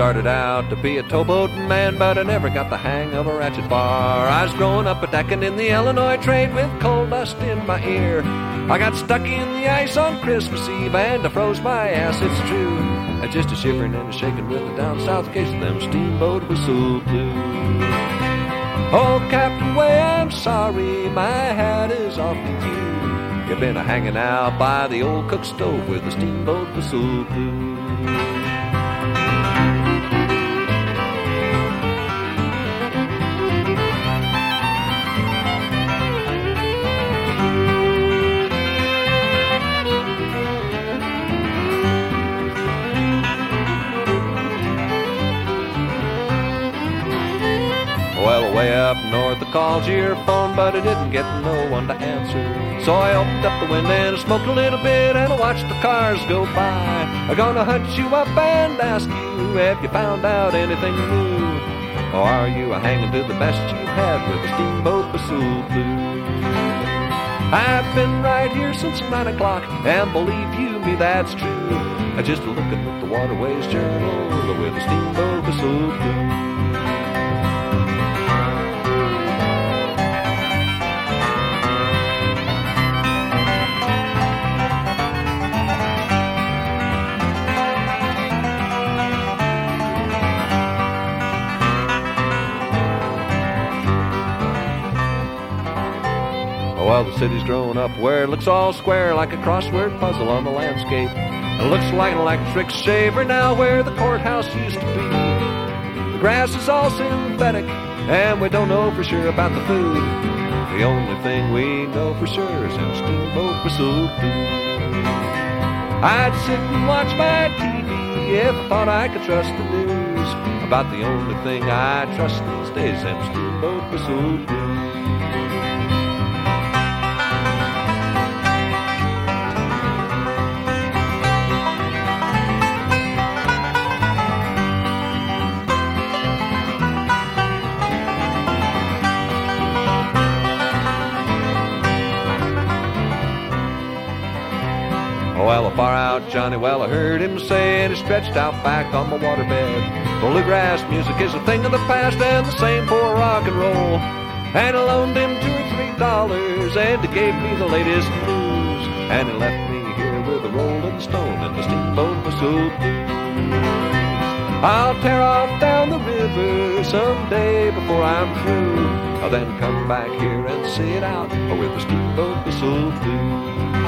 started out to be a towboat man, but I never got the hang of a ratchet bar. I was growing up a decking in the Illinois trade with coal dust in my ear. I got stuck in the ice on Christmas Eve and I froze my ass, it's true. I just a shivering and a shaking with the down south case of them steamboat whistle blues. Oh, Captain Way, I'm sorry, my hat is off to you. You've been a hanging out by the old cook stove with the steamboat whistle blues. Well, way up north, I called your phone, but I didn't get no one to answer. So I opened up the window and I smoked a little bit and I watched the cars go by. I'm gonna hunt you up and ask you, have you found out anything new? Or are you hanging to the best you had with a steamboat whistle blue? I've been right here since nine o'clock, and believe you me, that's true. I just looking at the Waterways Journal with a steamboat whistle blue. Well, the city's grown up where it looks all square like a crossword puzzle on the landscape. It looks like an electric shaver now where the courthouse used to be. The grass is all synthetic, and we don't know for sure about the food. The only thing we know for sure is them steamboat whistle. I'd sit and watch my TV if I thought I could trust the news. About the only thing I trust these days, them steamboat whistle blues. Oh, well, a far out Johnny, well, I heard him say, and he stretched out back on the waterbed. Bluegrass music is a thing of the past, and the same for rock and roll. And I loaned him two or three dollars, and he gave me the latest news. And he left me here with a rolling stone and the steamboat whistle blues. I'll tear off down the river someday before I'm through. I'll then come back here and see it out with the steamboat whistle blues.